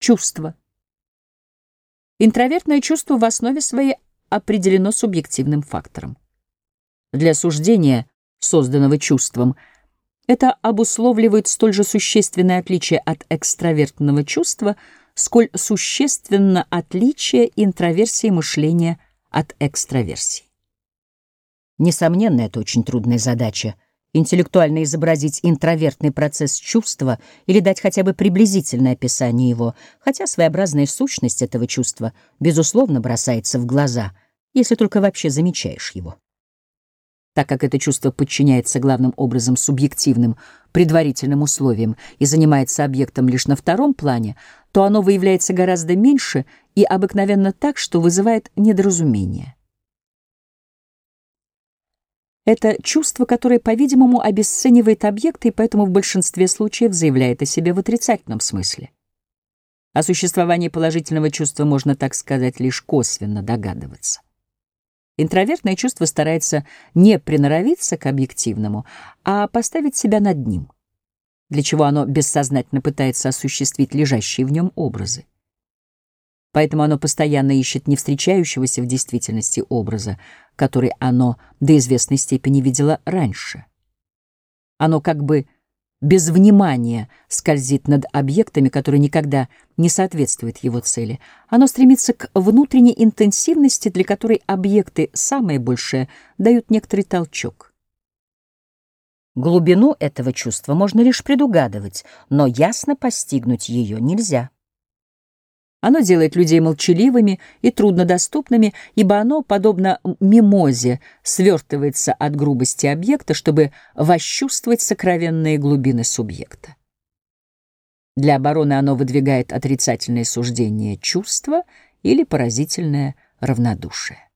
Чувство. Интровертное чувство в основе своей определено субъективным фактором. Для суждения, созданного чувством, это обусловливает столь же существенное отличие от экстравертного чувства, сколь существенно отличие интроверсии мышления от экстраверсии. Несомненно, это очень трудная задача — интеллектуально изобразить интровертный процесс чувства или дать хотя бы приблизительное описание его, хотя своеобразная сущность этого чувства, безусловно, бросается в глаза, если только вообще замечаешь его. Так как это чувство подчиняется главным образом субъективным, предварительным условиям и занимается объектом лишь на втором плане, то оно выявляется гораздо меньше и обыкновенно так, что вызывает недоразумение. Это чувство, которое, по-видимому, обесценивает объекты и поэтому в большинстве случаев заявляет о себе в отрицательном смысле. О существовании положительного чувства можно, так сказать, лишь косвенно догадываться. Интровертное чувство старается не приноровиться к объективному, а поставить себя над ним, для чего оно бессознательно пытается осуществить лежащие в нем образы. Поэтому оно постоянно ищет не встречающегося в действительности образа, который оно до известной степени видело раньше. Оно как бы без внимания скользит над объектами, которые никогда не соответствуют его цели. Оно стремится к внутренней интенсивности, для которой объекты, самое большее, дают некоторый толчок. Глубину этого чувства можно лишь предугадывать, но ясно постигнуть ее нельзя. Оно делает людей молчаливыми и труднодоступными, ибо оно, подобно мимозе, свертывается от грубости объекта, чтобы восчувствовать сокровенные глубины субъекта. Для обороны оно выдвигает отрицательное суждение чувства или поразительное равнодушие.